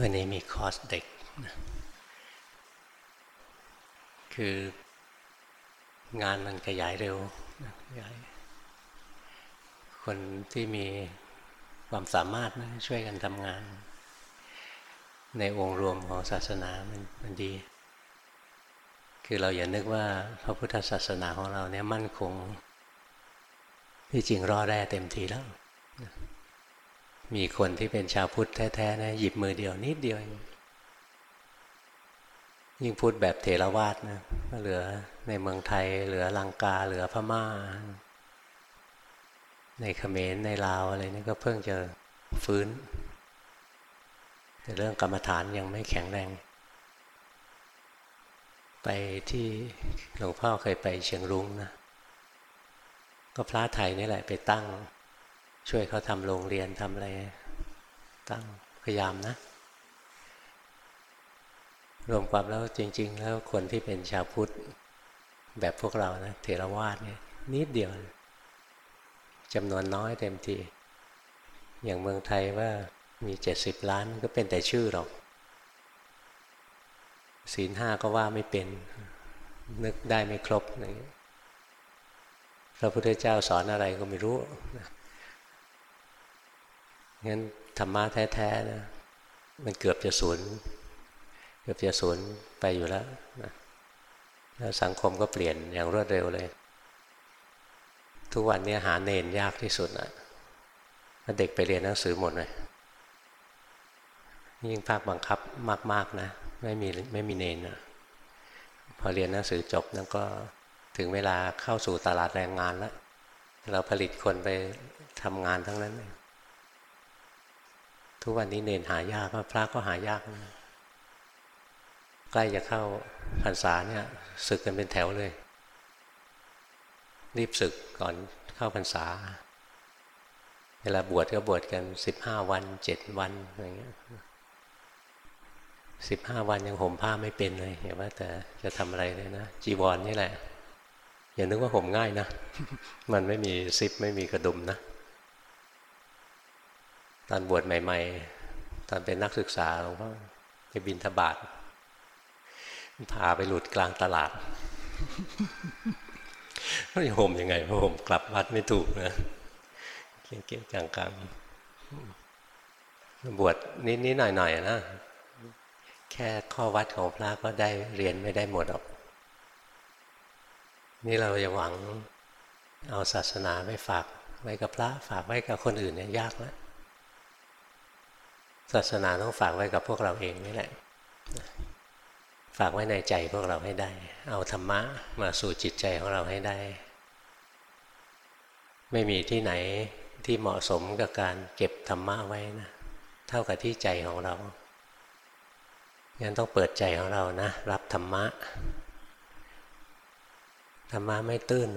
วันนี้มีคอร์สเด็กนะคืองานมันขยายเร็วขยายคนที่มีความสามารถนะช่วยกันทำงาน ในองค์รวมของศาสนามันมันดี คือเราอย่านึกว่าพระพุทธศาสนาของเราเนี่ยมั่นคง ที่จริงรอแร่เต็มทีแล้ว มีคนที่เป็นชาวพุทธแท้ๆนะหยิบมือเดียวนิดเดียวยิ่งพูดแบบเถรวาทนะก็เหลือในเมืองไทย เหลือลังกา เหลือพม่า ในเขมรในลาวอะไรนี่ก็เพิ่งจะฟื้น แต่เรื่องกรรมฐานยังไม่แข็งแรง ไปที่หลวงพ่อเคยไปเชียงรุ้งนะก็พระไทยนี่แหละไปตั้ง ช่วยเขาทำโรงเรียนทำอะไร ตั้งพยายามนะ รวมความแล้วจริง ๆ แล้วคนที่เป็นชาวพุทธ แบบพวกเรานะเทรวาสเนี่ยนิดเดียวจำนวนน้อยเต็มที อย่างเมืองไทยว่ามีเจ็ดสิบล้านก็เป็นแต่ชื่อหรอก ศีลห้าก็ว่าไม่เป็น นึกได้ไม่ครบอะไรอย่างนี้พระพุทธเจ้าสอนอะไรก็ไม่รู้ งั้นธรรมะแท้ๆนะมันเกือบจะสูญเกือบจะสูญไปอยู่แล้วนะแล้วสังคมก็เปลี่ยนอย่างรวดเร็วเลย ทุกวันนี้หาเนนยากที่สุดนะถ้าเด็กไปเรียนหนังสือหมดเลยยิ่งภาคบังคับมาก ๆ นะ ไม่มีไม่มีเนนนะพอเรียนหนังสือจบแล้วก็ถึงเวลาเข้าสู่ตลาดแรงงานแล้ว เราผลิตคนไปทำงานทั้งนั้นเลย ทุกวันนี้เนนหายากพระก็หายาก ใกล้จะเข้าพรรษาเนี่ยศึกกันเป็นแถวเลย รีบศึกก่อนเข้าพรรษา เวลาบวชก็บวชกันสิบห้าวันเจ็ดวันอะไรเงี้ยสิบห้าวันยังห่มผ้าไม่เป็นเลยเห็นว่าแต่จะทำอะไรเลยนะ จีวรนนี่แหละ อย่านึกว่าห่มง่ายนะ มันไม่มีซิปไม่มีกระดุมนะ ตอนบวชใหม่ ๆ ตอนเป็นนักศึกษาหลวงพ่อไปบินทบาทพาไปหลุดกลางตลาดก็จะห่มยังไงเพราะผมกลับวัดไม่ถูกนะเก่งๆกลางๆบวชนิดๆหน่อยๆนะ แค่ข้อวัดของพระก็ได้เรียนไม่ได้หมดหรอก นี่เราจะหวังเอาศาสนาไปฝากไว้กับพระ ฝากไว้กับคนอื่นเนี่ยยากแล้ว ศาสนาต้องฝากไว้กับพวกเราเองนี่แหละ ฝากไว้ในใจพวกเราให้ได้ เอาธรรมะมาสู่จิตใจของเราให้ได้ ไม่มีที่ไหนที่เหมาะสมกับการเก็บธรรมะไว้นะเท่ากับที่ใจของเรางั้นต้องเปิดใจของเรานะ รับธรรมะ ธรรมะไม่ตื้น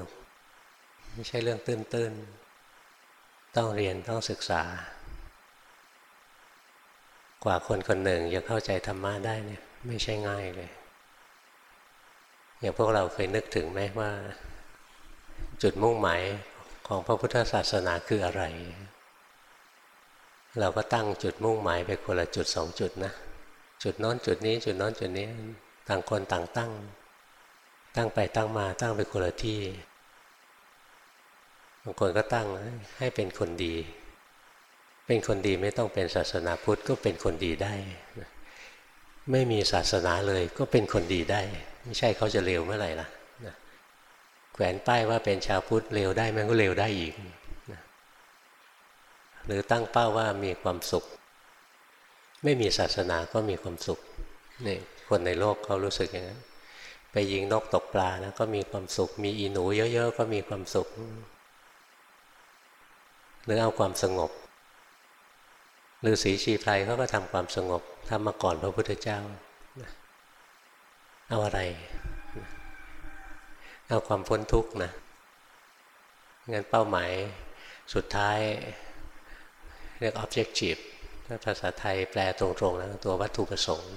ไม่ใช่เรื่องตื้นตื้นต้องเรียนต้องศึกษา ว่าคนคนหนึ่งจะเข้าใจธรรมะได้เนี่ย ไม่ใช่ง่ายเลย อย่างพวกเราเคยนึกถึงไหมว่า จุดมุ่งหมายของพระพุทธศาสนาคืออะไร เราก็ตั้งจุดมุ่งหมายไปคนละจุดสองจุดนะ จุดน้นจุดนี้ จุดน้นจุดนี้ต่างคนต่างตั้ง ตั้งไปตั้งมาตั้งไปคนละที่บางคนก็ตั้งให้เป็นคนดี เป็นคนดีไม่ต้องเป็นศาสนาพุทธก็เป็นคนดีได้ ไม่มีศาสนาเลยก็เป็นคนดีได้ ไม่ใช่เขาจะเลวเมื่อไหร่ล่ะแขวนป้ายว่าเป็นชาวพุทธเลวได้มันก็เลวได้อีกหรือตั้งเป้าว่ามีความสุข ไม่มีศาสนาก็มีความสุขนี่คนในโลกเขารู้สึกอย่างนั้นไปยิงนกตกปลานะก็มีความสุข มีอีหนูเยอะ ๆ ก็มีความสุข หรือเอาความสงบ หรือสีชีไพรเขาก็ทำความสงบทำมาก่อนพระพุทธเจ้าเอาอะไร เอาความพ้นทุกข์นะงั้นเป้าหมายสุดท้ายเรียก objective ถ้าภาษาไทยแปลตรงๆแล้วตัววัตถุประสงค์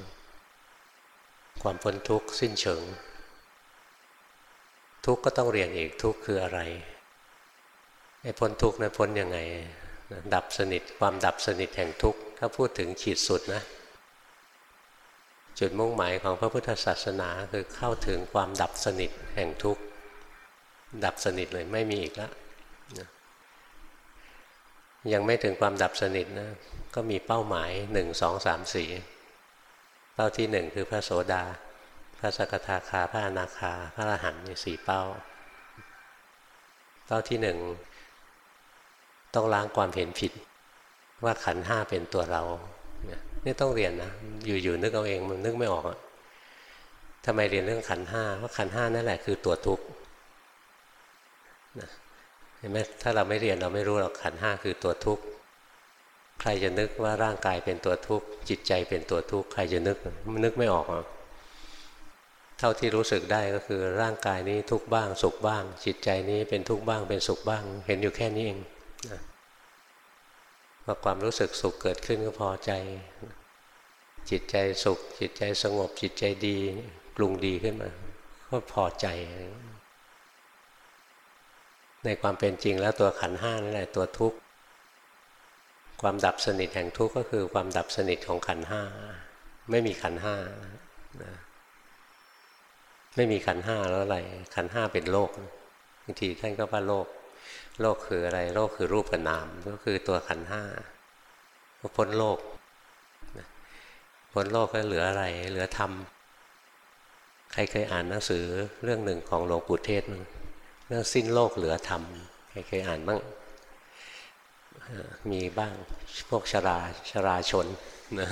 ความพ้นทุกข์สิ้นเชิง ทุกข์ก็ต้องเรียนอีกทุกข์คืออะไรไอ้พ้นทุกข์นะพ้นยังไง ดับสนิทความดับสนิทแห่งทุกข์ถ้าพูดถึงขีดสุดนะจุดมุ่งหมายของพระพุทธศาสนาคือเข้าถึงความดับสนิทแห่งทุกข์ดับสนิทเลยไม่มีอีกแล้วยังไม่ถึงความดับสนิทนะก็มีเป้าหมายหนึ่งสองสามสี่เป้าที่หนึ่งคือพระโสดา พระสกทาคา พระอนาคา พระอรหันต์มีสี่เป้า เป้าที่หนึ่ง ต้องล้างความเห็นผิด ว่าขันห้าเป็นตัวเรานี่ต้องเรียนนะอยู่ๆนึกเอาเองมันนึกไม่ออกทำไมเรียนเรื่องขันห้าว่าขันห้านั่นแหละคือตัวทุกข์เห็นไหมถ้าเราไม่เรียนเราไม่รู้หรอกขันห้าคือตัวทุกข์ใครจะนึกว่าร่างกายเป็นตัวทุกข์จิตใจเป็นตัวทุกข์ใครจะนึกมันนึกไม่ออกอะเท่าที่รู้สึกได้ก็คือร่างกายนี้ทุกข์บ้างสุขบ้าง จิตใจนี้เป็นทุกข์บ้างเป็นสุขบ้าง เห็นอยู่แค่นี้เอง พอความรู้สึกสุขเกิดขึ้นก็พอใจ จิตใจสุข จิตใจสงบจิตใจดีปรุงดีขึ้นมา ก็พอใจ ในความเป็นจริงแล้วตัวขันห้านั่นแหละตัวทุกข์ความดับสนิทแห่งทุกข์ก็คือความดับสนิทของขันห้าไม่มีขันห้าไม่มีขันห้าแล้วอะไรขันห้าเป็นโลกบางทีท่านก็ว่าโลก โลกคืออะไร โลกคือรูปกับนาม ก็คือตัวขันห้าก็พ้นโลกพ้นโลกก็เหลืออะไร เหลือธรรม ใครเคยอ่านหนังสือเรื่องหนึ่งของหลวงปู่เทศเรื่องสิ้นโลกเหลือธรรม ใครเคยอ่านบ้าง มีบ้างพวกชราชราชนนะ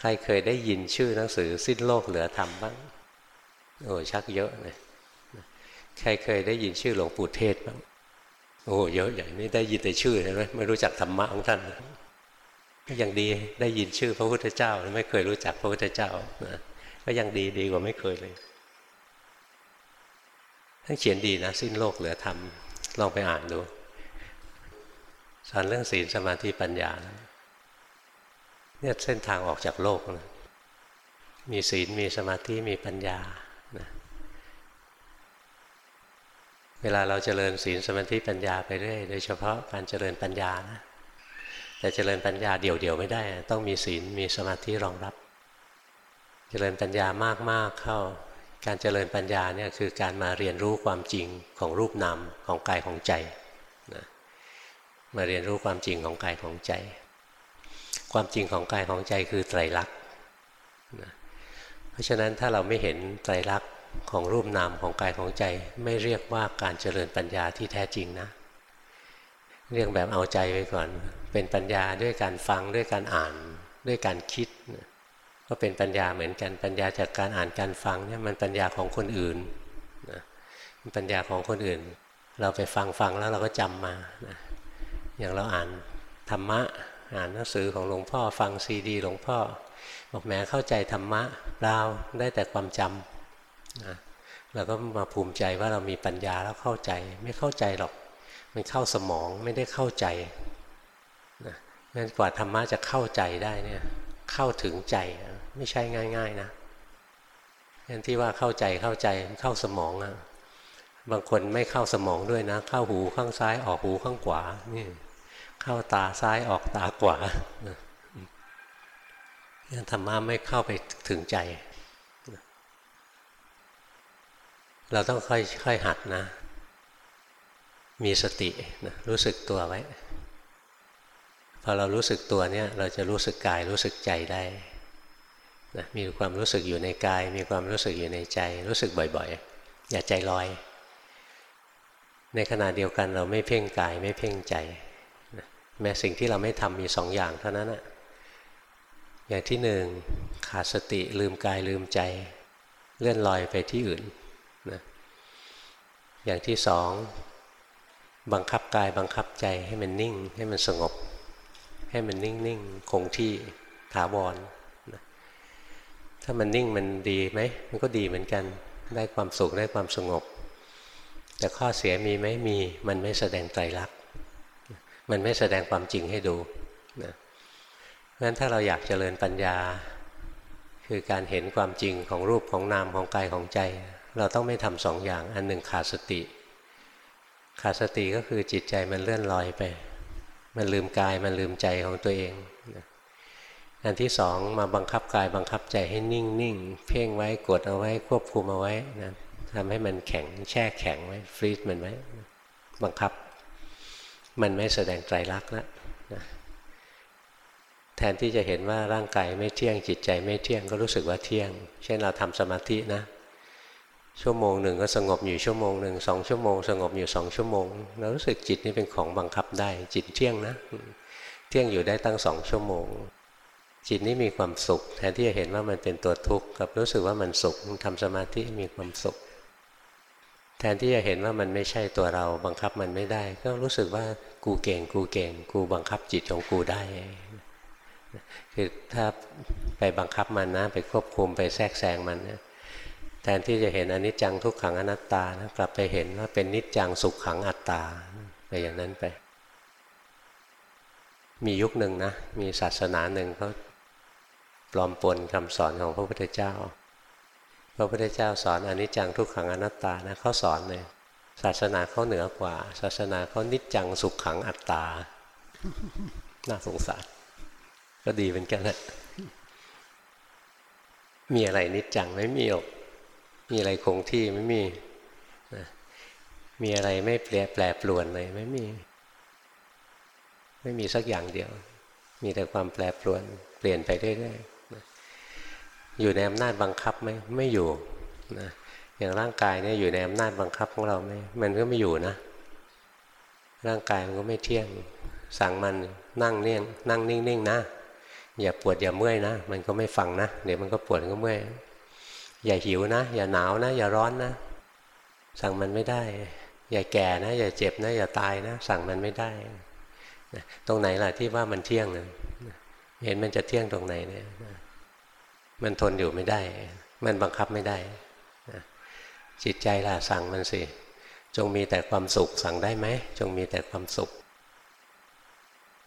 ใครเคยได้ยินชื่อหนังสือสิ้นโลกเหลือธรรมบ้าง โอ้ชักเยอะเลย ใครเคยได้ยินชื่อหลวงปู่เทศบ้างโอ้เยอะอย่างนี้ได้ยินแต่ชื่อใช่ไหมไม่รู้จักธรรมะของท่านก็ยังดีได้ยินชื่อพระพุทธเจ้าไม่เคยรู้จักพระพุทธเจ้านะก็ยังดีดีกว่าไม่เคยเลยท่านเขียนดีนะ สิ้นโลกเหลือธรรมลองไปอ่านดูสอนเรื่องศีลสมาธิปัญญาเนี่ยเส้นทางออกจากโลกนะมีศีลมีสมาธิมีปัญญานะ เวลาเราจเจริญศีลสมาธิปัญญาไปเรื่อยโดยเฉพาะการเจริญปัญญานะแต่เจริญปัญญาเดี่ยวๆไม่ได้ ต้องมีศีลมีสมาธิรองรับ เจริญปัญญามากๆเข้า การเจริญปัญญาเนี่ยคือการมาเรียนรู้ความจริงของรูปนามของกายของใจนะมาเรียนรู้ความจริงของกายของใจ ความจริงของกายของใจคือไตรลักษณ์นะเพราะฉะนั้นถ้าเราไม่เห็นไตรลักษณ์ ของรูปนามของกายของใจไม่เรียกว่าการเจริญปัญญาที่แท้จริงนะ เรียกแบบเอาใจไว้ก่อน เป็นปัญญาด้วยการฟังด้วยการอ่านด้วยการคิด ก็เป็นปัญญาเหมือนกันปัญญาจากการอ่านการฟังเนี่ยมันปัญญาของคนอื่นนะปัญญาของคนอื่น เราไปฟังฟังแล้วเราก็จำมานะอย่างเราอ่านธรรมะอ่านหนังสือของหลวงพ่อฟังซีดี หลวงพ่อ บอกแม้เข้าใจธรรมะเราได้แต่ความจำ นะเราก็มาภูมิใจว่าเรามีปัญญาแล้วเข้าใจ ไม่เข้าใจหรอก มันเข้าสมองไม่ได้เข้าใจนะงั้นกว่าธรรมะจะเข้าใจได้เนี่ย เข้าถึงใจไม่ใช่ง่าย ๆ นะอย่างที่ว่าเข้าใจเข้าใจเข้าสมองอะบางคนไม่เข้าสมองด้วยนะ เข้าหูข้างซ้ายออกหูข้างขวานี่เข้าตาซ้ายออกตาขวาธรรมะไม่เข้าไปถึงใจ เราต้องค่อยๆหัดนะ มีสตินะรู้สึกตัวไว้ พอเรารู้สึกตัวเนี่ยเราจะรู้สึกกายรู้สึกใจได้นะมีความรู้สึกอยู่ในกาย มีความรู้สึกอยู่ในใจ รู้สึกบ่อยๆ อย่าใจลอย ในขณะเดียวกันเราไม่เพ่งกายไม่เพ่งใจนะแม้สิ่งที่เราไม่ทำมีสองอย่างเท่านั้นนะอย่างที่หนึ่งขาดสติลืมกายลืมใจ เลื่อนลอยไปที่อื่น อย่างที่สองบังคับกายบังคับใจให้มันนิ่ง ให้มันสงบ ให้มันนิ่งๆคงที่ถาวรนะถ้ามันนิ่งมันดีไหมมันก็ดีเหมือนกันได้ความสุขได้ความสงบ แต่ข้อเสียมีไหมมีมันไม่แสดงไตรลักษณ์มันไม่แสดงความจริงให้ดูนะงั้นถ้าเราอยากเจริญปัญญา คือการเห็นความจริงของรูปของนามของกายของใจ เราต้องไม่ทำสองอย่าง อันหนึ่งขาดสติ ขาดสติก็คือจิตใจมันเลื่อนลอยไป มันลืมกายมันลืมใจของตัวเองอันที่สองมาบังคับกายบังคับใจให้นิ่งนิ่งเพ่งไว้กดเอาไว้ควบคุมเอาไว้นะทำให้มันแข็งแช่แข็งไว้ฟรีซมันไว้บังคับ มันไม่แสดงไตรลักษณ์แล้วนะแทนที่จะเห็นว่าร่างกายไม่เที่ยงจิตใจไม่เที่ยงก็รู้สึกว่าเที่ยง เช่นเราทำสมาธินะ ชั่วโมงหนึ่งก็สงบอยู่ชั่วโมงหนึ่งสองชั่วโมง สงบอยู่สองชั่วโมงเรารู้สึกจิตนี่เป็นของบังคับได้ จิตเที่ยงนะ เที่ยงอยู่ได้ตั้งสองชั่วโมง จิตนี้มีความสุข แทนที่จะเห็นว่ามันเป็นตัวทุกข์กับรู้สึกว่ามันสุขทำสมาธิมีความสุข แทนที่จะเห็นว่ามันไม่ใช่ตัวเราบังคับมันไม่ได้ ก็รู้สึกว่ากูเก่งกูเก่ง กูบังคับจิตของกูได้คือถ้าไปบังคับมันนะ ไปควบคุมไปแทรกแซงมันนะ แทนที่จะเห็นอนิจจังทุกขังอนัตตานะกลับไปเห็นว่าเป็นนิจจังสุขขังอัตตาไปอย่างนั้นไป มียุคหนึ่งนะ มีศาสนาหนึ่งเขาปลอมปนคำสอนของพระพุทธเจ้า พระพุทธเจ้าสอนอนิจจังทุกขังอนัตตานะเขาสอนเลยศาสนาเขาเหนือกว่า ศาสนาเขานิจจังสุขขังอัตตา น่าสงสาร ก็ดีเป็นกันแหละมีอะไรนิจจังไม่มีหรอก มีอะไรคงที่ไม่มีมีอะไรไม่เปลี่ยนแปรปรวนเลยไม่มี ไม่มีสักอย่างเดียว มีแต่ความแปรปรวน เปลี่ยนไปเรื่อยๆอยู่ในอำนาจบังคับไหมไม่อยู่นะอย่างร่างกายเนี่ยอยู่ในอำนาจบังคับของเราไหมมันก็ไม่อยู่นะ ร่างกายมันก็ไม่เที่ยง สั่งมันนั่งเนี่ยนั่งนิ่งๆนะอย่าปวดอย่าเมื่อยนะ มันก็ไม่ฟังนะ เดี๋ยวมันก็ปวดก็เมื่อย อย่าหิวนะ อย่าหนาวนะ อย่าร้อนนะ สั่งมันไม่ได้ อย่าแก่นะ อย่าเจ็บนะ อย่าตายนะ สั่งมันไม่ได้ตรงไหนล่ะที่ว่ามันเที่ยงนะเห็นมันจะเที่ยงตรงไหนเนี่ยมันทนอยู่ไม่ได้ มันบังคับไม่ได้จิตใจล่ะสั่งมันสิ จงมีแต่ความสุขสั่งได้ไหม จงมีแต่ความสุข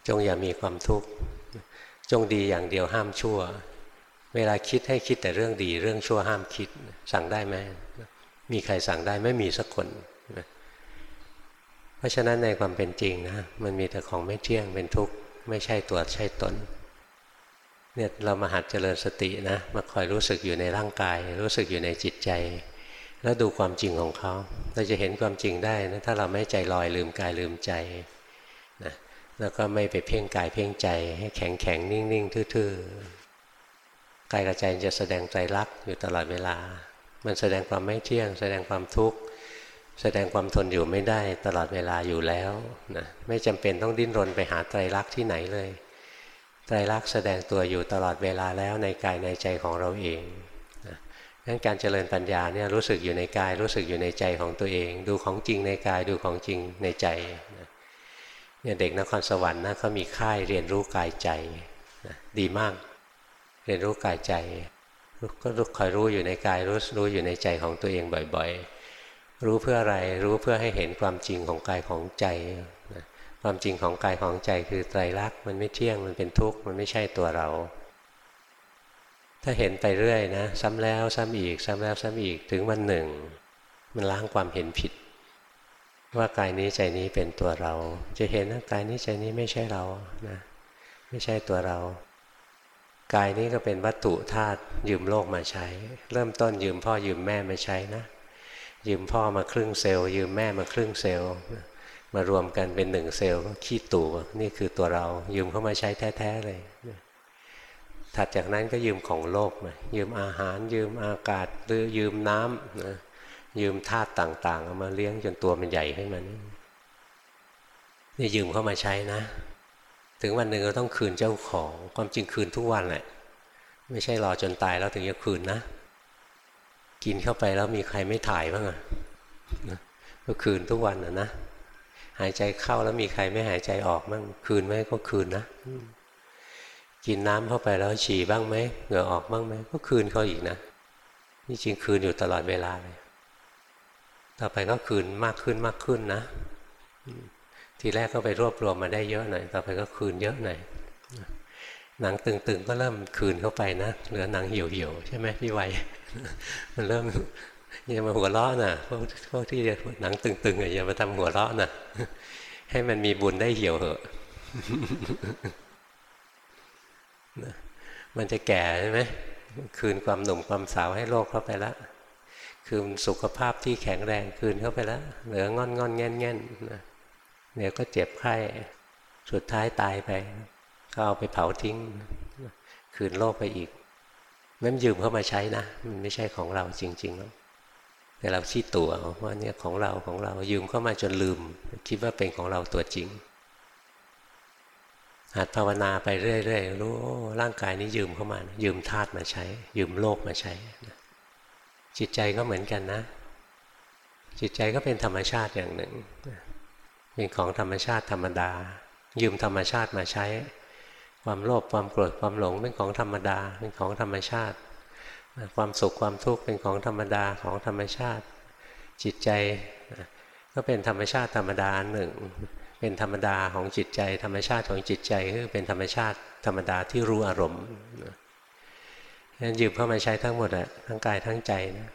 จงอย่ามีความทุกข์ จงดีอย่างเดียวห้ามชั่ว เวลาคิดให้คิดแต่เรื่องดี เรื่องชั่วห้ามคิด สั่งได้ไหมมีใครสั่งได้ไม่มีสักคนเพราะฉะนั้นในความเป็นจริงนะมันมีแต่ของไม่เที่ยงเป็นทุกข์ไม่ใช่ตัวใช่ตนเนี่ยเรามาหัดเจริญสตินะมาคอยรู้สึกอยู่ในร่างกาย รู้สึกอยู่ในจิตใจ แล้วดูความจริงของเขา เราจะเห็นความจริงได้นะถ้าเราไม่ใจลอยลืมกายลืมใจนะแล้วก็ไม่ไปเพ่งกายเพ่งใจ ให้แข็งแข็งนิ่งนิ่งทื่อ กายกับใจจะแสดงใจรักอยู่ตลอดเวลา มันแสดงความไม่เที่ยง แสดงความทุกข์แสดงความทนอยู่ไม่ได้ตลอดเวลาอยู่แล้วนะไม่จำเป็นต้องดิ้นรนไปหาไตรลักษณ์ที่ไหนเลย ไตรลักษณ์แสดงตัวอยู่ตลอดเวลาแล้วในกายในใจของเราเองนะงั้นการเจริญปัญญาเนี่ยรู้สึกอยู่ในกาย รู้สึกอยู่ในใจของตัวเอง ดูของจริงในกายดูของจริงในใจนะเนี่ยเด็กนครสวรรค์นะเขามีค่ายเรียนรู้กายใจนะดีมาก เรียนรู้กายใจก็คอยรู้อยู่ในกายรู้รู้อยู่ในใจของตัวเองบ่อยๆ รู้เพื่ออะไรรู้เพื่อให้เห็นความจริงของกายของใจ ความจริงของกายของใจคือไตรลักษณ์มันไม่เที่ยงมันเป็นทุกข์มันไม่ใช่ตัวเรา ถ้าเห็นไปเรื่อยนะ ซ้ำแล้วซ้ำอีก ซ้ำแล้วซ้ำอีกถึงวันหนึ่ง มันล้างความเห็นผิด ว่ากายนี้ใจนี้เป็นตัวเรา จะเห็นว่ากายนี้ใจนี้ไม่ใช่เรานะไม่ใช่ตัวเรา กายนี้ก็เป็นวัตถุธาตุยืมโลกมาใช้ เริ่มต้นยืมพ่อยืมแม่มาใช้นะ ยืมพ่อมาครึ่งเซลล์ ยืมแม่มาครึ่งเซลล์ มารวมกันเป็นหนึ่งเซลล์ขี้ตู่นี่คือตัวเรา ยืมเข้ามาใช้แท้ๆเลยถัดจากนั้นก็ยืมของโลกมายืมอาหาร ยืมอากาศหรือยืมน้ำนะยืมธาตุต่างๆเอามาเลี้ยงจนตัวมันใหญ่ขึ้นมานี่ยืมเข้ามาใช้นะ ถึงวันหนึ่งก็ต้องคืนเจ้าของ ความจริงคืนทุกวันแหละ ไม่ใช่รอจนตายแล้วถึงจะคืนนะ กินเข้าไปแล้วมีใครไม่ถ่ายบ้างอะก็คืนทุกวันนะนะหายใจเข้าแล้วมีใครไม่หายใจออกบ้างคืนไหมก็คืนนะกินน้ำเข้าไปแล้วฉี่บ้างไหมเหงื่อออกบ้างไหมก็คืนเขาอีกนะนี่จริงคืนอยู่ตลอดเวลาเลยต่อไปก็คืนมากขึ้นมากขึ้นนะ ทีแรกก็ไปรวบรวมมาได้เยอะหน่อย ต่อไปก็คืนเยอะหน่อย หนังตึงๆ ก็เริ่มคืนเข้าไปนะ เหลือหนังเหี่ยวๆ ใช่ไหมพี่ไวมันเริ่มอย่ามาหัวเราะนะพวกพวกที่หนังตึงๆอย่ามาทำหัวเราะนะให้มันมีบุญได้เหี่ยวเหอะมันจะแก่ใช่ไหมคืนความหนุ่มความสาวให้โลกเข้าไปแล้วคืนสุขภาพที่แข็งแรงคืนเข้าไปแล้วเหลืองอนงอนแง่นแง่นนะ เดี๋ยวก็เจ็บไข้ สุดท้ายตายไป ก็เอาไปเผาทิ้ง คืนโลกไปอีกแม้ยืมเข้ามาใช้นะ มันไม่ใช่ของเราจริงๆแล้วแต่เราชี้ตัวว่าเนี่ยของเราของเรายืมเข้ามาจนลืม คิดว่าเป็นของเราตัวจริงหัดภาวนาไปเรื่อยๆรู้ร่างกายนี้ยืมเข้ามา ยืมธาตุมาใช้ ยืมโลกมาใช้จิตใจก็เหมือนกันนะ จิตใจก็เป็นธรรมชาติอย่างหนึ่ง เป็นของธรรมชาติธรรมดา ยืมธรรมชาติมาใช้ ความโลภความโกรธความหลงเป็นของธรรมดา เป็นของธรรมชาติ ความสุขความทุกข์เป็นของธรรมดาของธรรมชาติ จิตใจก็เป็นธรรมชาติธรรมดาหนึ่ง เป็นธรรมดาของจิตใจ ธรรมชาติของจิตใจคือเป็นธรรมชาติธรรมดาที่รู้อารมณ์นั้นยืมเข้ามาใช้ทั้งหมดอะทั้งกายทั้งใจนะ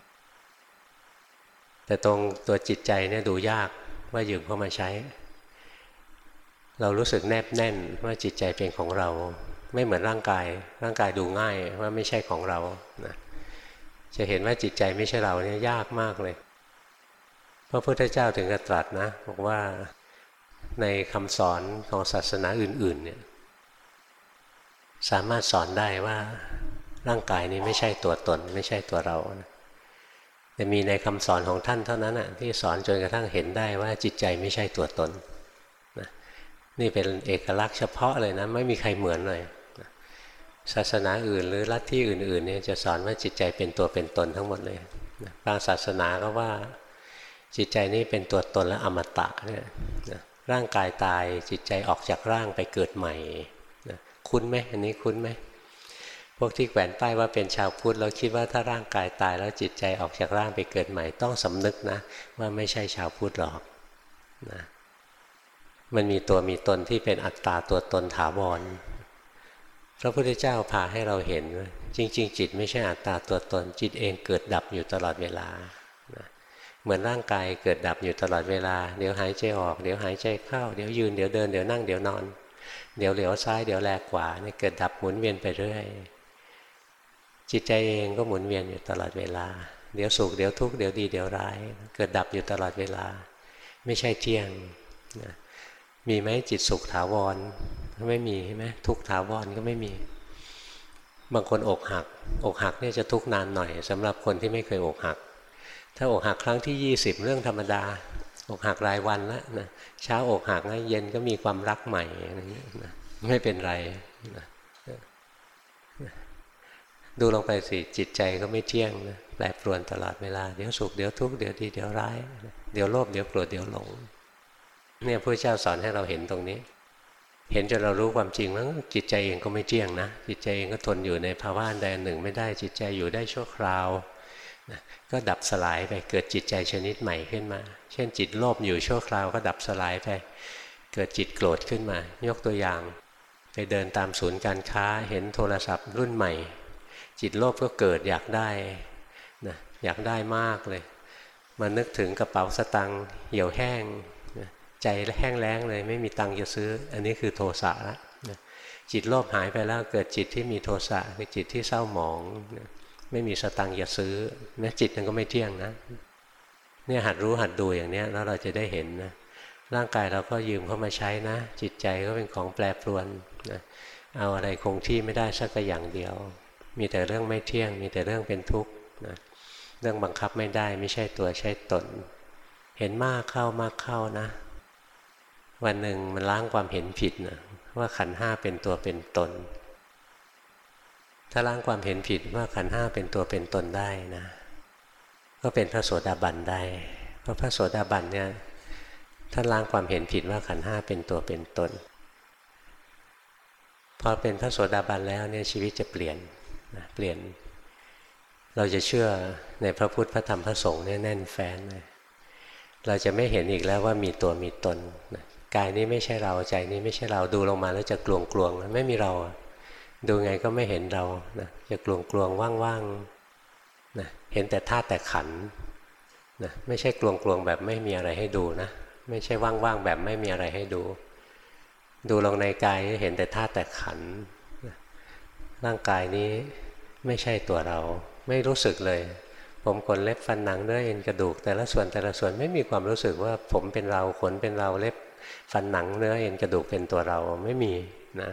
แต่ตรงตัวจิตใจเนี่ยดูยาก ว่ายืมเข้ามาใช้ เรารู้สึกแนบแน่นว่าจิตใจเป็นของเรา ไม่เหมือนร่างกาย ร่างกายดูง่ายว่าไม่ใช่ของเรานะจะเห็นว่าจิตใจไม่ใช่เราเนี่ยยากมากเลย พระพุทธเจ้าถึงกระตรัสนะ บอกว่าในคำสอนของศาสนาอื่น ๆ เนี่ย สามารถสอนได้ว่าร่างกายนี้ไม่ใช่ตัวตน ไม่ใช่ตัวเรานะ แต่มีในคำสอนของท่านเท่านั้นนะที่สอนจนกระทั่งเห็นได้ว่าจิตใจไม่ใช่ตัวตนนะนี่เป็นเอกลักษณ์เฉพาะเลยนะไม่มีใครเหมือนเลยนะศาสนาอื่นหรือลัทธิอื่นๆเนี่ยจะสอนว่าจิตใจเป็นตัวเป็นตนทั้งหมดเลยนะบางศาสนาก็ว่าจิตใจนี้เป็นตัวตนและอมตะเนี่ยนะร่างกายตายจิตใจออกจากร่างไปเกิดใหม่นะคุ้นไหมอันนี้คุ้นไหม พวกที่แขวนป้ายว่าเป็นชาวพุทธเราคิดว่าถ้าร่างกายตายแล้วจิตใจออกจากร่างไปเกิดใหม่ ต้องสำนึกนะ ว่าไม่ใช่ชาวพุทธหรอกนะมันมีตัวมีตนที่เป็นอัตตาตัวตนถาวรพระพุทธเจ้าพาให้เราเห็นว่าจริง ๆ จิตไม่ใช่อัตตาตัวตน จิตเองเกิดดับอยู่ตลอดเวลาเหมือนร่างกายเกิดดับอยู่ตลอดเวลา เดี๋ยวหายใจออกเดี๋ยวหายใจเข้า เดี๋ยวยืนเดี๋ยวเดินเดี๋ยวนั่งเดี๋ยวนอน เดี๋ยวเหลียวซ้ายเดี๋ยวแลกขวาเนี่ยเกิดดับหมุนเวียนไปเรื่อย จิตใจเองก็หมุนเวียนอยู่ตลอดเวลา เดี๋ยวสุขเดี๋ยวทุกข์เดี๋ยวดีเดี๋ยวร้าย เกิดดับอยู่ตลอดเวลา ไม่ใช่เที่ยงนะมีไหมจิตสุขถาวรไม่มีใช่ไหมทุกถาวรก็ไม่มี บางคนอกหัก อกหักเนี่ยจะทุกนานหน่อยสำหรับคนที่ไม่เคยอกหัก ถ้าอกหักครั้งที่ 20 เรื่องธรรมดา อกหักรายวันล้วนะเช้าอกหักนะเย็นก็มีความรักใหม่อะไรเงี้ยนะไม่เป็นไรนะ ดูลงไปสิจิตใจก็ไม่เที่ยงนะแปรปรวนตลอดเวลาเดี๋ยวสุขเดี๋ยวทุกข์เดี๋ยวดีเดี๋ยวร้าย เดี๋ยวโลภเดี๋ยวโกรธเดี๋ยวหลง เนี่ยพระเจ้าสอนให้เราเห็นตรงนี้ เห็นจนเรารู้ความจริงว่าจิตใจเองก็ไม่เที่ยงนะจิตใจเองก็ทนอยู่ในภาวะใดหนึ่งไม่ได้จิตใจอยู่ได้ชั่วคราวนะก็ดับสลายไปเกิดจิตใจชนิดใหม่ขึ้นมา เช่นจิตโลภอยู่ชั่วคราวก็ดับสลายไป เกิดจิตโกรธขึ้นมา ยกตัวอย่าง ไปเดินตามศูนย์การค้าเห็นโทรศัพท์รุ่นใหม่ จิตโลภก็เกิดอยากได้นะอยากได้มากเลย มานึกถึงกระเป๋าสตังค์เหี่ยวแห้งนะใจแห้งแล้งเลย ไม่มีตังค์จะซื้อ อันนี้คือโทสะละนะจิตโลภหายไปแล้วเกิดจิตที่มีโทสะคือจิตที่เศร้าหมองนะไม่มีสตังค์อย่าซื้อนะจิตมันก็ไม่เที่ยงนะเนี่ยหัดรู้หัดดูอย่างนี้แล้วเราจะได้เห็นนะร่างกายเราก็ยืมเข้ามาใช้นะ จิตใจก็เป็นของแปรปรวนนะเอาอะไรคงที่ไม่ได้สักอย่างเดียว มีแต่เรื่องไม่เที่ยง มีแต่เรื่องเป็นทุกข์นะเรื่องบังคับไม่ได้ไม่ใช่ตัวใช่ตน เห็นมากเข้ามากเข้านะ วันหนึ่งมันล้างความเห็นผิดนะว่าขันห้าเป็นตัวเป็นตน ถ้าล้างความเห็นผิดว่าขันห้าเป็นตัวเป็นตนได้นะ ก็เป็นพระโสดาบันได้ เพราะพระโสดาบันเนี่ยท่านล้างความเห็นผิดว่าขันห้าเป็นตัวเป็นตน พอเป็นพระโสดาบันแล้วเนี่ยชีวิตจะเปลี่ยน นะเปลี่ยน เราจะเชื่อในพระพุทธพระธรรมพระสงฆ์เนี่ยแน่นแฟ้นเลยเราจะไม่เห็นอีกแล้วว่ามีตัวมีตนกายนี้ไม่ใช่เราใจนี้ไม่ใช่เราดูลงมาแล้วจะกลวงกลวงไม่มีเรา ดูไงก็ไม่เห็นเรานะจะกลวงกลวงว่างๆนะเห็นแต่ธาตุแต่ขันนะไม่ใช่กลวงกลวงแบบไม่มีอะไรให้ดูนะไม่ใช่ว่างๆแบบไม่มีอะไรให้ดู ดูลงในกายเห็นแต่ธาตุแต่ขัน ร่างกายนี้ไม่ใช่ตัวเรา ไม่รู้สึกเลย ผมขนเล็บฟันหนังเนื้อเอ็นกระดูก แต่ละส่วนแต่ละส่วนไม่มีความรู้สึกว่าผมเป็นเราขนเป็นเราเล็บฟันหนังเนื้อเอ็นกระดูกเป็นตัวเราไม่มีนะ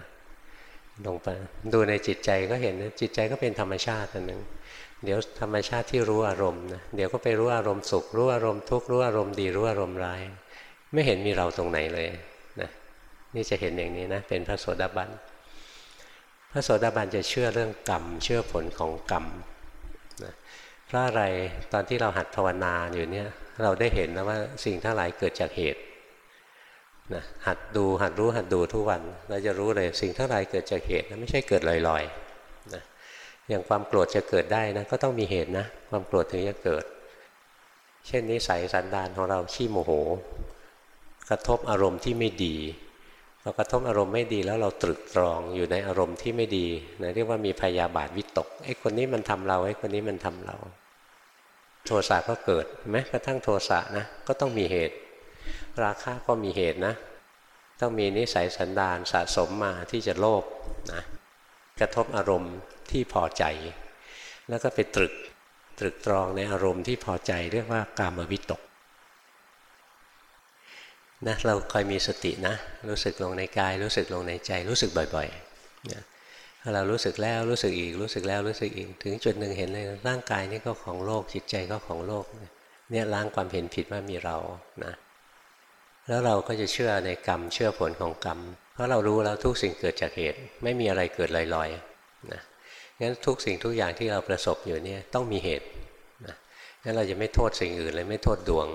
ลงไปดูในจิตใจก็เห็นจิตใจก็เป็นธรรมชาติอันหนึ่งเดี๋ยวธรรมชาติที่รู้อารมณ์นะเดี๋ยวก็ไปรู้อารมณ์สุข รู้อารมณ์ทุกข์รู้อารมณ์ดีรู้อารมณ์ร้าย ไม่เห็นมีเราตรงไหนเลยนะนี่จะเห็นอย่างนี้นะเป็นพระโสดาบัน พระโสดาบันจะเชื่อเรื่องกรรม เชื่อผลของกรรมนะเพราะอะไรตอนที่เราหัดภาวนาอยู่เนี่ยเราได้เห็นนะว่าสิ่งทั้งหลายเกิดจากเหตุนะหัดดูหัดรู้หัดดูทุกวันเราจะรู้เลยสิ่งทั้งหลายเกิดจากเหตุนะไม่ใช่เกิดลอยๆนะอย่างความโกรธจะเกิดได้นะก็ต้องมีเหตุนะความโกรธถึงจะเกิด เช่นนิสัยสันดานของเราขี้โมโห กระทบอารมณ์ที่ไม่ดี เรากระทบอารมณ์ไม่ดีแล้วเราตรึกตรองอยู่ในอารมณ์ที่ไม่ดีนะเรียกว่ามีพยาบาทวิตกไอ้คนนี้มันทำเราไอ้คนนี้มันทำเรา โทสะก็เกิดแม้กระทั่งโทสะนะก็ต้องมีเหตุ ราคะก็มีเหตุนะ ต้องมีนิสัยสันดานสะสมมาที่จะโลภนะกระทบอารมณ์ที่พอใจ แล้วก็ไปตรึกตรึกตรองในอารมณ์ที่พอใจเรียกว่ากามวิตก นะเราคอยมีสตินะ รู้สึกลงในกาย รู้สึกลงในใจ รู้สึกบ่อยๆนะถ้าเรารู้สึกแล้วรู้สึกอีก รู้สึกแล้วรู้สึกอีก ถึงจุดหนึ่งเห็นเลยร่างกายนี่ก็ของโลกจิตใจก็ของโลกเนี่ยล้างความเห็นผิดว่ามีเรานะแล้วเราก็จะเชื่อในกรรมเชื่อผลของกรรม เพราะเรารู้แล้วทุกสิ่งเกิดจากเหตุ ไม่มีอะไรเกิดลอยๆนะงั้นทุกสิ่งทุกอย่างที่เราประสบอยู่เนี่ยต้องมีเหตุนะงั้นเราจะไม่โทษสิ่งอื่นเลยไม่โทษดวง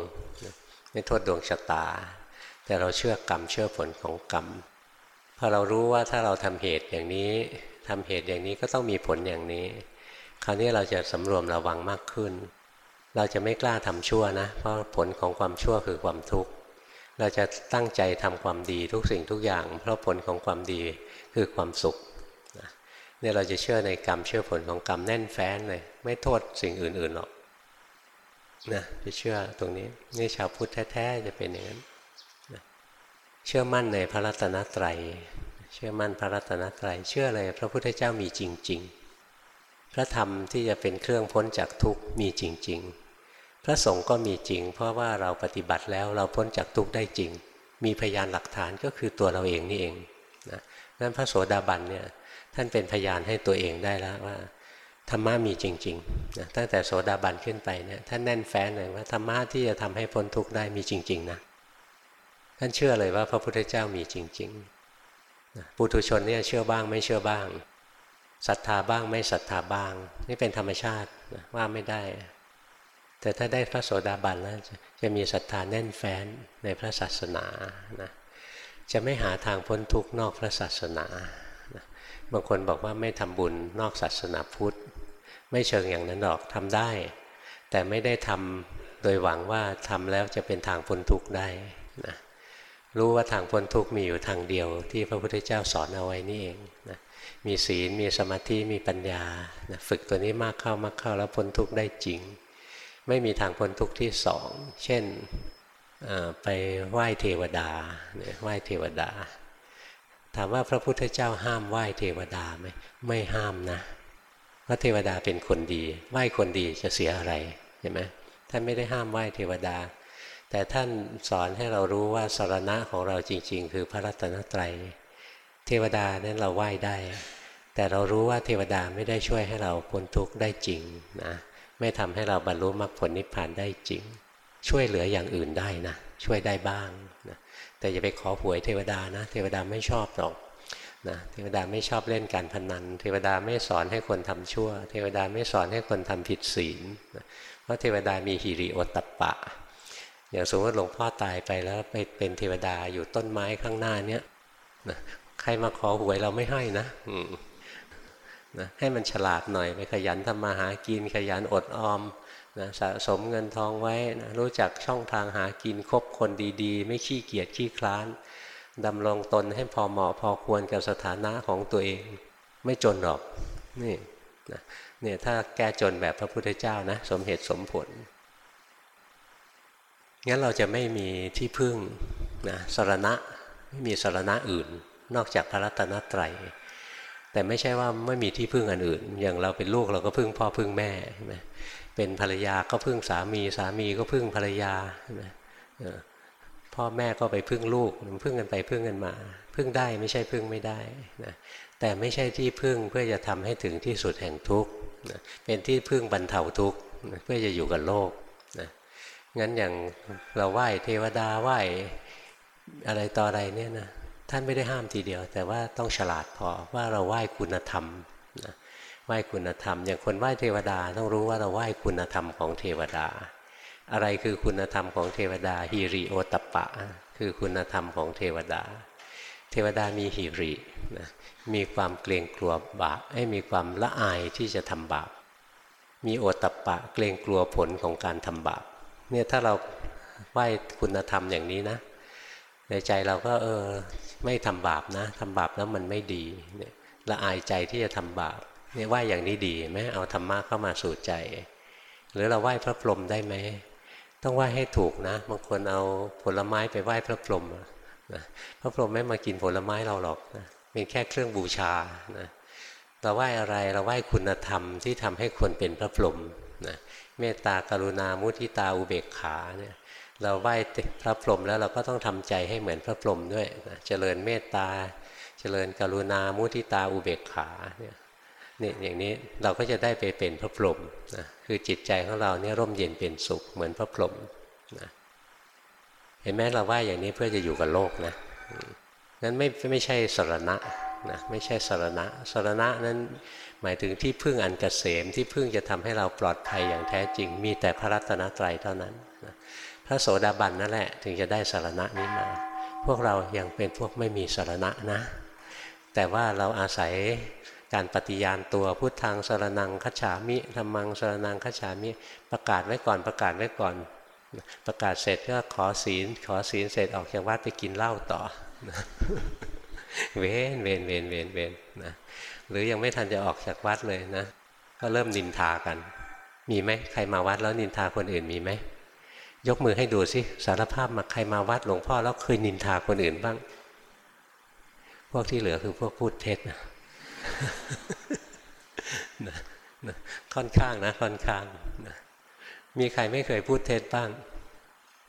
ไม่โทษดวงชะตา แต่เราเชื่อกรรมเชื่อผลของกรรมพอเรารู้ว่าถ้าเราทำเหตุอย่างนี้ทำเหตุอย่างนี้ก็ต้องมีผลอย่างนี้ คราวนี้เราจะสำรวมระวังมากขึ้น เราจะไม่กล้าทำชั่วนะ เพราะผลของความชั่วคือความทุกข์เราจะตั้งใจทำความดีทุกสิ่งทุกอย่าง เพราะผลของความดีคือความสุขเนี่ยเราจะเชื่อในกรรมเชื่อผลของกรรมแน่นแฟ้นเลยไม่โทษสิ่งอื่นๆหรอกนะจะเชื่อตรงนี้นี่ชาวพุทธแท้ๆจะเป็นอย่างนั้น เชื่อมั่นในพระรัตนตรัย เชื่อมั่นพระรัตนตรัย เชื่อเลยพระพุทธเจ้ามีจริง ๆ พระธรรมที่จะเป็นเครื่องพ้นจากทุกข์มีจริง ๆ พระสงฆ์ก็มีจริง เพราะว่าเราปฏิบัติแล้วเราพ้นจากทุกข์ได้จริง มีพยานหลักฐานก็คือตัวเราเองนี่เองนะนั้นพระโสดาบันเนี่ยท่านเป็นพยานให้ตัวเองได้แล้วว่าธรรมะมีจริงๆนะตั้งแต่โสดาบันขึ้นไปเนี่ยท่านแน่นแฟ้นเลยว่าธรรมะที่จะทำให้พ้นทุกข์ได้มีจริง ๆ นะ ท่านเชื่อเลยว่าพระพุทธเจ้ามีจริงๆปุถุชนเนี่ยเชื่อบ้างไม่เชื่อบ้างศรัทธาบ้างไม่ศรัทธาบ้าง นี่เป็นธรรมชาติว่าไม่ได้ แต่ถ้าได้พระโสดาบันแล้วจะมีศรัทธาแน่นแฟ้นในพระศาสนานะจะไม่หาทางพ้นทุกข์นอกพระศาสนาบางคนบอกว่าไม่ทำบุญนอกศาสนาพุทธ ไม่เชิงอย่างนั้นหรอกทำได้ แต่ไม่ได้ทำโดยหวังว่าทำแล้วจะเป็นทางพ้นทุกข์ได้นะ รู้ว่าทางพ้นทุกข์มีอยู่ทางเดียว ที่พระพุทธเจ้าสอนเอาไว้นี่เองนะมีศีลมีสมาธิมีปัญญานะฝึกตัวนี้มากเข้ามากเข้าแล้วพ้นทุกข์ได้จริง ไม่มีทางพ้นทุกข์ที่สองเช่นไปไหว้เทวดาไหว้เทวดา ถามว่าพระพุทธเจ้าห้ามไหว้เทวดาไหมไม่ห้ามนะเพราะเทวดาเป็นคนดี ไหว้คนดีจะเสียอะไรเห็นไหมท่านไม่ได้ห้ามไหว้เทวดา แต่ท่านสอนให้เรารู้ว่าสารณะของเราจริง ๆ คือพระรัตนตรัย เทวดานั้นเราไหว้ได้ แต่เรารู้ว่าเทวดาไม่ได้ช่วยให้เราพ้นทุกข์ได้จริงนะไม่ทำให้เราบรรลุมรรคผลนิพพานได้จริง ช่วยเหลืออย่างอื่นได้นะช่วยได้บ้างนะแต่อย่าไปขอหวยเทวดานะ เทวดาไม่ชอบหรอกนะเทวดาไม่ชอบเล่นการพนัน เทวดาไม่สอนให้คนทำชั่ว เทวดาไม่สอนให้คนทำผิดศีลเพราะเทวดามีหิริโอตตปปะ อย่างสมมติหลวงพ่อตายไปแล้วไปเป็นเทวดาอยู่ต้นไม้ข้างหน้าเนี้ยนะใครมาขอหวยเราไม่ให้นะนะให้มันฉลาดหน่อยไปขยันทำมาหากิน ขยันอดออมนะสะสมเงินทองไว้นะรู้จักช่องทางหากินคบคนดีๆ ไม่ขี้เกียจขี้คลานดำรงตนให้พอเหมาะพอควรกับสถานะของตัวเอง ไม่จนหรอกนี่นะเนี่ยถ้าแก้จนแบบพระพุทธเจ้านะ สมเหตุสมผล งั้นเราจะไม่มีที่พึ่งนะสรณะไม่มีสรณะอื่น นอกจากพระรัตนตรัยแต่ไม่ใช่ว่าไม่มีที่พึ่งอันอื่น อย่างเราเป็นลูกเราก็พึ่งพ่อพึ่งแม่ใช่ไหมเป็นภรรยาก็พึ่งสามีสามีก็พึ่งภรรยาใช่ไหมพ่อแม่ก็ไปพึ่งลูกพึ่งกันไปพึ่งกันมา พึ่งได้ไม่ใช่พึ่งไม่ได้นะแต่ไม่ใช่ที่พึ่งเพื่อจะทำให้ถึงที่สุดแห่งทุกข์เป็นที่พึ่งบรรเทาทุกข์เพื่อจะอยู่กับโลก งั้นอย่างเราไหว้เทวดาไหว้อะไรต่ออะไรเนี่ยนะท่านไม่ได้ห้ามทีเดียว แต่ว่าต้องฉลาดพอว่าเราไหว้คุณธรรมนะไหว้คุณธรรม อย่างคนไหว้เทวดาต้องรู้ว่าเราไหว้คุณธรรมของเทวดา อะไรคือคุณธรรมของเทวดาฮิริโอตปะ คือคุณธรรมของเทวดา เทวดามีฮิรินะมีความเกรงกลัวบาปให้มีความละอายที่จะทำบาปมีโอตปะ เกรงกลัวผลของการทำบาป เนี่ยถ้าเราไหว้คุณธรรมอย่างนี้นะในใจเราก็เออไม่ทำบาปนะทำบาปแล้วมันไม่ดีเนี่ยละอายใจที่จะทำบาปเนี่ยไหว้อย่างนี้ดีไหมเอาธรรมะเข้ามาสู่ใจ หรือเราไหว้พระพรหมได้ไหมต้องไหว้ให้ถูกนะบางคนเอาผลไม้ไปไหว้พระพรหมนะพระพรหมไม่มากินผลไม้เราหรอกนะเป็นแค่เครื่องบูชานะเราไหว้อะไรเราไหว้คุณธรรมที่ทำให้คนเป็นพระพรหมนะ เมตตากรุณามุทิตาอุเบกขาเนี่ยเราไหว้พระพรหมแล้วเราก็ต้องทำใจให้เหมือนพระพรหมด้วยนะเจริญเมตตา เจริญกรุณามุทิตาอุเบกขาเนี่ยนี่อย่างนี้เราก็จะได้ไปเป็นพระพรหมนะคือจิตใจของเราเนี่ยร่มเย็นเป็นสุขเหมือนพระพรหมนะเห็นไหมเราไหว้อย่างนี้เพื่อจะอยู่กับโลกนะนั้นไม่ไม่ใช่สรณะ นะไม่ใช่สารณะสารณะนั้นหมายถึงที่พึ่งอันกเกษมที่พึ่งจะทำให้เราปลอดภัยอย่างแท้จริง มีแต่พระรัตนตรัยเท่านั้นนะพระโสดาบันนั่นแหละถึงจะได้สารณะนี้มา พวกเรายังเป็นพวกไม่มีสารณะนะ แต่ว่าเราอาศัยการปฏิญาณตัวพุทธังสารนังคัจฉามิธรรมังสารนังคัจฉามิประกาศไว้ก่อนประกาศไว้ก่อน ประกาศเสร็จก็ขอศีล ขอศีลเสร็จออกจากวัดไปกินเหล้าต่อ เวนเวนเวนเวนเวนนะหรือยังไม่ทันจะออกจากวัดเลยนะ ก็เริ่มนินทากัน มีไหมใครมาวัดแล้วนินทาคนอื่นมีไหมยกมือให้ดูสิสารภาพมาใครมาวัดหลวงพ่อแล้วเคยนินทาคนอื่นบ้าง พวกที่เหลือคือพวกพูดเท็จนะค่อนข้างนะค่อนข้างนะมีใครไม่เคยพูดเท็จบ้าง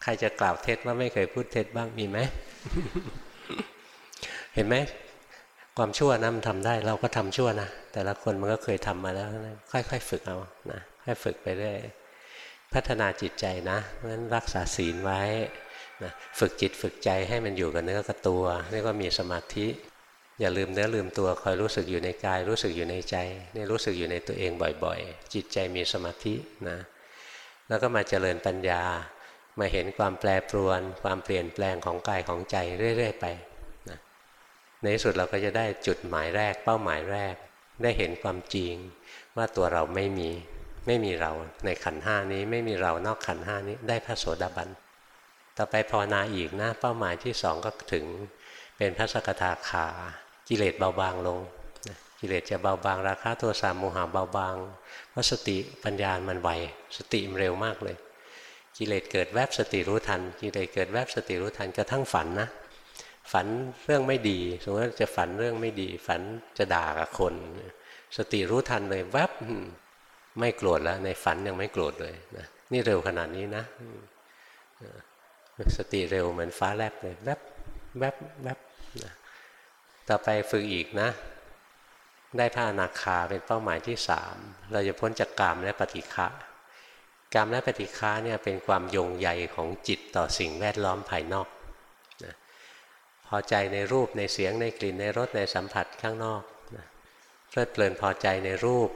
ใครจะกล่าวเท็จว่าไม่เคยพูดเท็จบ้างมีไหม เห็นไหมความชั่วนะมันทำได้ เราก็ทำชั่วนะแต่ละคนมันก็เคยทำมาแล้วค่อย ๆ ฝึกเอานะค่อยฝึกไปเรื่อยพัฒนาจิตใจนะเพราะฉะนั้นรักษาศีลไว้นะฝึกจิตฝึกใจให้มันอยู่กับเนื้อกับตัวเรียกว่ามีสมาธิอย่าลืมเนื้อลืมตัวคอยรู้สึกอยู่ในกาย รู้สึกอยู่ในใจนี่รู้สึกอยู่ในตัวเองบ่อยๆ จิตใจมีสมาธินะแล้วก็มาเจริญปัญญามาเห็นความแปรปรวน ความเปลี่ยนแปลงของกายของใจเรื่อย ๆ ไป ในที่สุดเราก็จะได้จุดหมายแรก เป้าหมายแรก ได้เห็นความจริงว่าตัวเราไม่มีไม่มีเราในขันห้านี้ไม่มีเรานอกขันห้านี้ได้พระโสดาบันต่อไปภาวนาอีกนะเป้าหมายที่สองก็ถึงเป็นพระสกทาขากิเลสเบาบางลงกิเลสจะเบาบางราคะตัวสามโมหะเบาบางเพราะสติปัญญามันไวสติมันเร็วมากเลย กิเลสเกิดแวบสติรู้ทัน กิเลสเกิดแวบสติรู้ทันกระทั่งฝันนะ ฝันเรื่องไม่ดี สมมติว่าจะฝันเรื่องไม่ดี ฝันจะด่ากับคน สติรู้ทันเลยแวบไม่โกรธแล้ว ในฝันยังไม่โกรธเลยนะนี่เร็วขนาดนี้นะ สติเร็วเหมือนฟ้าแลบเลยแวบแวบแวบนะต่อไปฝึกอีกนะ ได้พระอนาคาเป็นเป้าหมายที่สามเราจะพ้นจากกามและปฏิฆะกามและปฏิฆะเนี่ยเป็นความยงใยของจิตต่อสิ่งแวดล้อมภายนอก พอใจในรูปในเสียงในกลิ่นในรสในสัมผัสข้างนอกนะเพลิดเพลินพอใจในรูป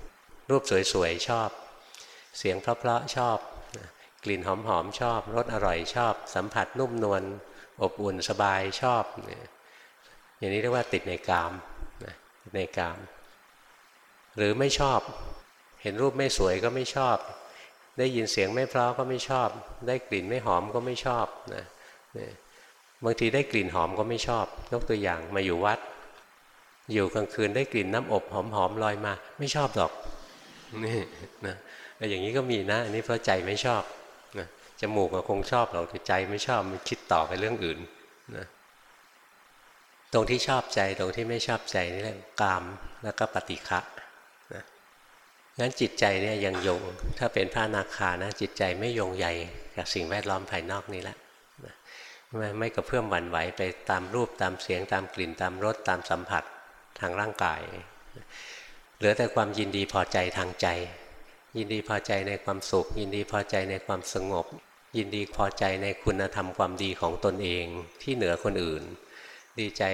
รูปสวยๆชอบ เสียงเพราะๆชอบกลิ่นหอมๆชอบรสอร่อยชอบ สัมผัสนุ่มนวลอบอุ่นสบายชอบ อย่างนี้เรียกว่าติดในกามในกาม หรือไม่ชอบ เห็นรูปไม่สวยก็ไม่ชอบ ได้ยินเสียงไม่เพราะก็ไม่ชอบ ได้กลิ่นไม่หอมก็ไม่ชอบนะ บางทีได้กลิ่นหอมก็ไม่ชอบ ยกตัวอย่างมาอยู่วัด อยู่กลางคืนได้กลิ่นน้ำอบหอมๆลอยมา ไม่ชอบหรอกนี่นะอย่างนี้ก็มีนะ อันนี้เพราะใจไม่ชอบนะจมูกก็คงชอบเราแต่ใจไม่ชอบมันคิดต่อไปเรื่องอื่นนะตรงที่ชอบใจตรงที่ไม่ชอบใจนี่แหละกามแล้วก็ปฏิฆะนะงั้นจิตใจเนี่ยยังยง ถ้าเป็นพระนาคานะจิตใจไม่ยงใหญ่กับสิ่งแวดล้อมภายนอกนี้แหละ ไม่ไม่กระเพื่อมหวั่นไหวไปตามรูปตามเสียงตามกลิ่นตามรสตามสัมผัสทางร่างกาย เหลือแต่ความยินดีพอใจทางใจ ยินดีพอใจในความสุข ยินดีพอใจในความสงบ ยินดีพอใจในคุณธรรมความดีของตนเองที่เหนือคนอื่น ดีใจ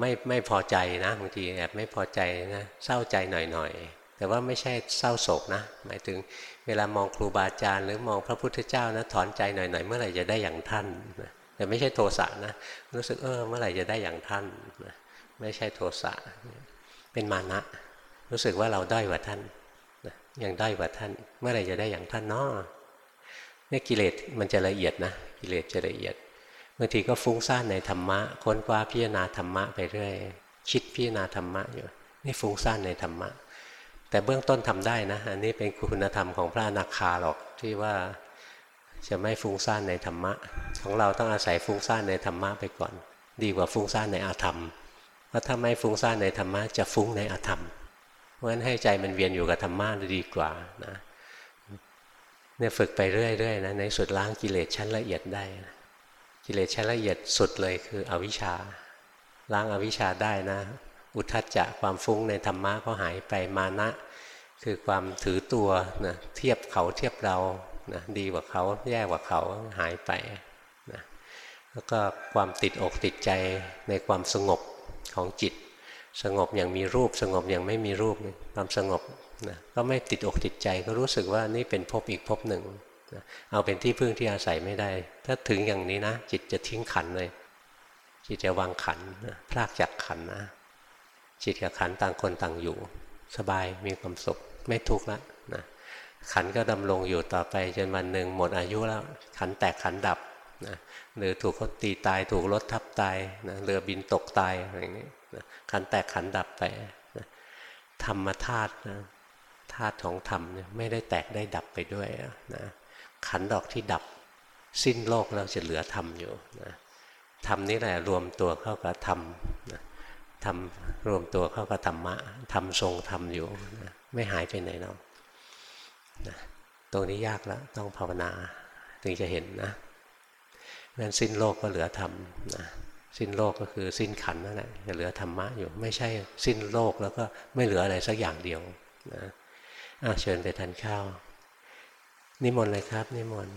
ไม่ไม่พอใจนะบางทีแอบไม่พอใจนะเศร้าใจหน่อยๆแต่ว่าไม่ใช่เศร้าโศกนะ หมายถึง เวลามองครูบาอาจารย์หรือมองพระพุทธเจ้านะถอนใจหน่อยๆเมื่อไหร่จะได้อย่างท่านนะแต่ไม่ใช่โทสะนะรู้สึกเออเมื่อไหร่จะได้อย่างท่านนะไม่ใช่โทสะเป็นมานะ รู้สึกว่าเราด้อยกว่าท่านนะยังด้อยกว่าท่าน เมื่อไหร่จะได้อย่างท่านเนาะเนี่ยกิเลสมันจะละเอียดนะกิเลสจะละเอียดบางทีก็ฟุ้งซ่านในธรรมะค้นคว้าพิจารณาธรรมะไปเรื่อยคิดพิจารณาธรรมะอยู่นี่ฟุ้งซ่านในธรรมะ แต่เบื้องต้นทำได้นะ อันนี้เป็นคุณธรรมของพระอนาคาหรอกที่ว่าจะไม่ฟุ้งซ่านในธรรมะ ของเราต้องอาศัยฟุ้งซ่านในธรรมะไปก่อน ดีกว่าฟุ้งซ่านในอาธรรมเพราะถ้าไม่ฟุ้งซ่านในธรรมะจะฟุ้งในอาธรรม เพราะฉะนั้นให้ใจมันเวียนอยู่กับธรรมะดีกว่านะเนี่ยฝึกไปเรื่อยๆนะในสุดล้างกิเลสชั้นละเอียดได้นะกิเลสชั้นละเอียดสุดเลยคืออวิชชาล้างอาวิชชาได้นะ อุทัจจะความฟุ้งในธรรมะก็หายไปมานะ คือความถือตัวนะเทียบเขาเทียบเรานะดีกว่าเขาแย่กว่าเขาหายไปนะแล้วก็ความติดอกติดใจในความสงบของจิต สงบอย่างมีรูปสงบอย่างไม่มีรูปความสงบนะก็ไม่ติดอกติดใจก็รู้สึกว่านี่เป็นภพอีกภพหนึ่งเอาเป็นที่พึ่งที่อาศัยไม่ได้ ถ้าถึงอย่างนี้นะ จิตจะทิ้งขันเลยจิตจะวางขันพลากจากขันนะ จิตกับขันต่างคนต่างอยู่ สบายมีความสุขไม่ทุกข์ละนะขันก็ดำรงอยู่ต่อไปจนวันหนึ่งหมดอายุแล้ว ขันแตกขันดับนะหรือถูกเขาตีตายถูกรถทับตายนะเรือบินตกตายอะไรอย่างนี้นะขันแตกขันดับไปนะธรรมธาตุนะธาตุของธรรมเนี่ยไม่ได้แตกได้ดับไปด้วยนะขันดอกที่ดับสิ้นโลกเราจะเหลือธรรมอยู่นะธรรมนี่แหละรวมตัวเข้ากับธรรมนะ ธรรวมตัวเข้ากับธรรมะธรรมทรงธรรมอยู่นะไม่หายไปไหนหรอกนะตรงนี้ยากแล้วต้องภาวนาถึงจะเห็นนะงั้นสิ้นโลกก็เหลือธรรมนะสิ้นโลกก็คือสิ้นขันนั่นแหละจะเหลือธรรมะอยู่ ไม่ใช่สิ้นโลกแล้วก็ไม่เหลืออะไรสักอย่างเดียวนะเชิญไปทานข้าว นิมนต์เลยครับ นิมนต์